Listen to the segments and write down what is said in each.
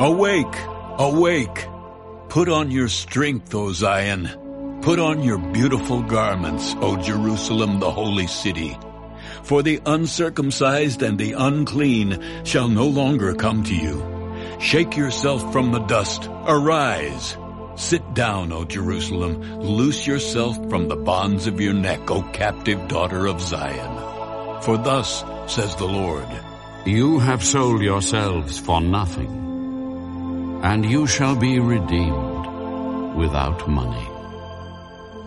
Awake, awake. Put on your strength, O Zion. Put on your beautiful garments, O Jerusalem, the holy city. For the uncircumcised and the unclean shall no longer come to you. Shake yourself from the dust. Arise. Sit down, O Jerusalem. Loose yourself from the bonds of your neck, O captive daughter of Zion. For thus says the Lord, You have sold yourselves for nothing, and you shall be redeemed without money.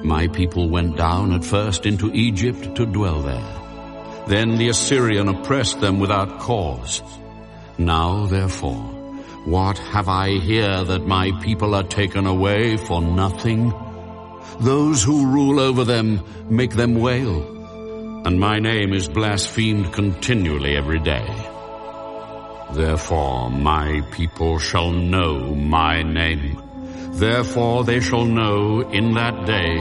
My people went down at first into Egypt to dwell there. Then the Assyrian oppressed them without cause. Now therefore, what have I here that my people are taken away for nothing? Those who rule over them make them wail, and my name is blasphemed continually every day. Therefore my people shall know my name. Therefore they shall know in that day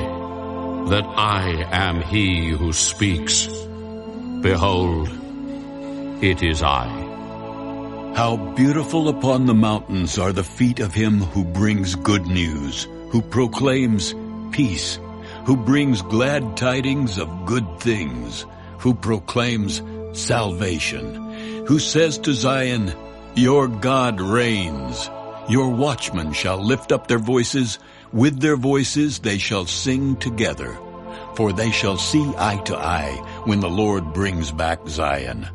that I am he who speaks. Behold, it is I. How beautiful upon the mountains are the feet of him who brings good news, who proclaims peace, who brings glad tidings of good things, who proclaims salvation, who says to Zion, Your God reigns. Your watchmen shall lift up their voices, with their voices they shall sing together for they shall see eye to eye when the Lord brings back Zion.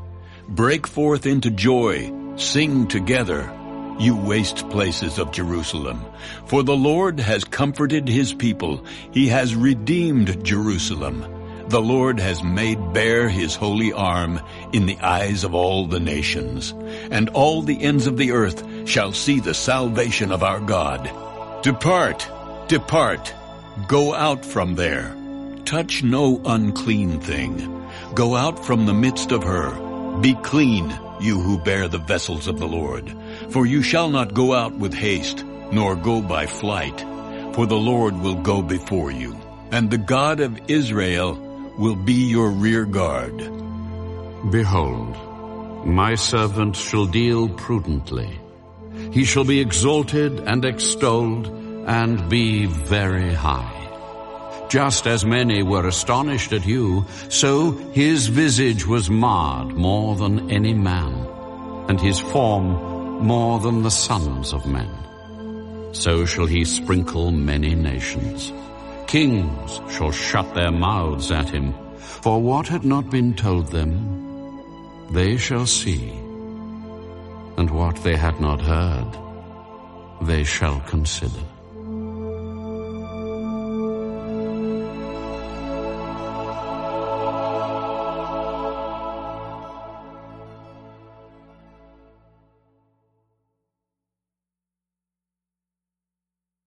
Break forth into joy, sing together, you waste places of Jerusalem. For the Lord has comforted his people, he has redeemed Jerusalem. The Lord has made bare his holy arm in the eyes of all the nations, and all the ends of the earth shall see the salvation of our God. Depart, depart, go out from there. Touch no unclean thing. Go out from the midst of her. Be clean, you who bear the vessels of the Lord. For you shall not go out with haste, nor go by flight. For the Lord will go before you, and the God of Israel will be your rear guard. Behold, my servant shall deal prudently. He shall be exalted and extolled, and be very high. Just as many were astonished at you, so his visage was marred more than any man, and his form more than the sons of men. So shall he sprinkle many nations. Kings shall shut their mouths at him, for what had not been told them, they shall see, and what they had not heard, they shall consider.